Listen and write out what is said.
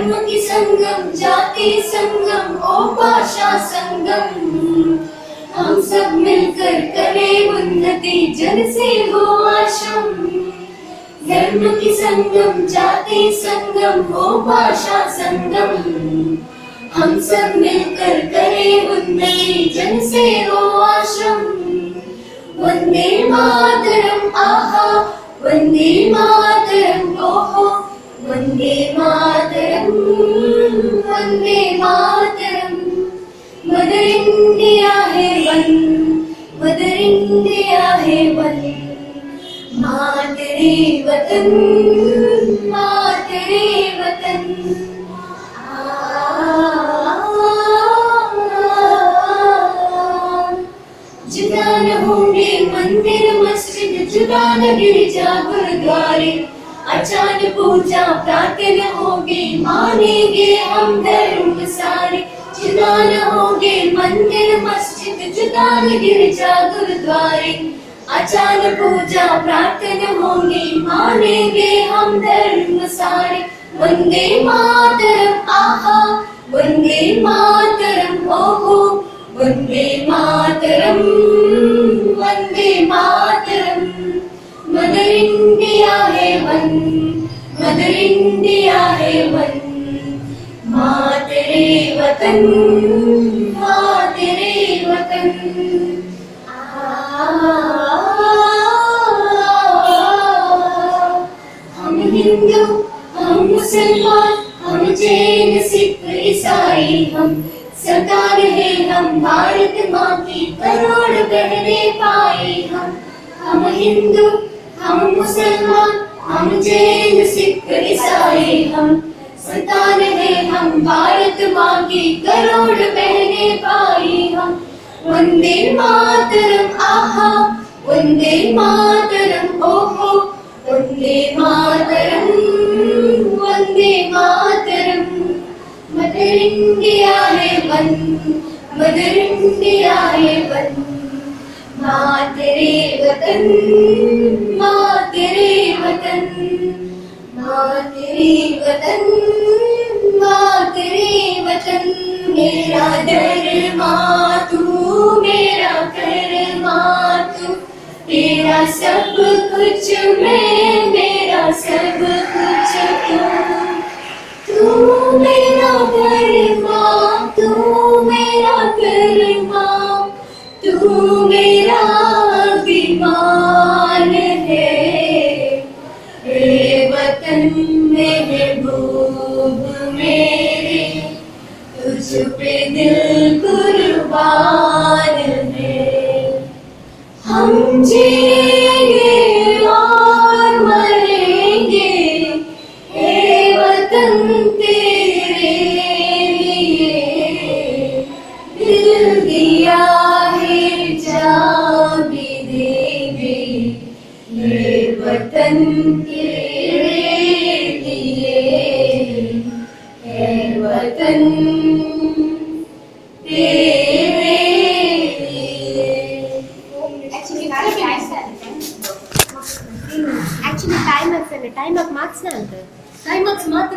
धर्म की संगम, जाति संगम ओ भाषा संगम। हम सब मिलकर करें उन्नति, जन से हो आश्रम धर्म की संगम, जाति संगम ओ भाषा संगम। हम सब मिलकर करें उन्नति, जन से हो आश्रम वंदे मातरम, आहा। वंदे मातरम। इंडिया है वन मातरे वतन मातरे वतन। जुदा न होंगे मंदिर, मस्जिद, जुदा न गिरजा गुरुद्वारे। अचान पूजा प्रार्थना होगी, मानेंगे हम धर्म सारे। जुदा न होंगे मंदिर, मस्जिद जुदा न गुरुद्वारे। अचान पूजा प्रार्थना होंगी, मानेंगे हम धर्म सारे। वंदे मातरम, आहा। वंदे मातरम, ओहो। वंदे मातरम वंदे मातरम। मदर इंडिया है वन मदर इंडिया है वन मातरे वतन, मातरे हम भारत माँ की करोड़ बहने पाई। हम वंदे मातरम आहा वंदे मातरम ओहो वंदे मातरम वंदे मातरम मदर इंडिया है वन मदर इंडिया है वन मातरे वतन मातरे वतन मातरे वतन मातरे वतन मेरा धर्मा तू मेरा कर्मा तू तेरा सब कुछ मैं, मेरा सब कुछ तू। तू मेरा कर्मा तू मेरा कर्मा तू मेरा अभिमान है। हे वतन महबूब मेरे। पे दिल कुर्बान है हम जिएँगे और मरेंगे हे वतन तेरे लिए। दिल दिया है जा भी देंगे ये वतन actually time ಆಗ್ತದೆ ಟೈಮ್ ಆಗಿ ಮಾರ್ಕ್ಸ್ ಅಂತ ಟೈಮ್ ಮಾರ್ಕ್ಸ್ ಮಾತ್ರ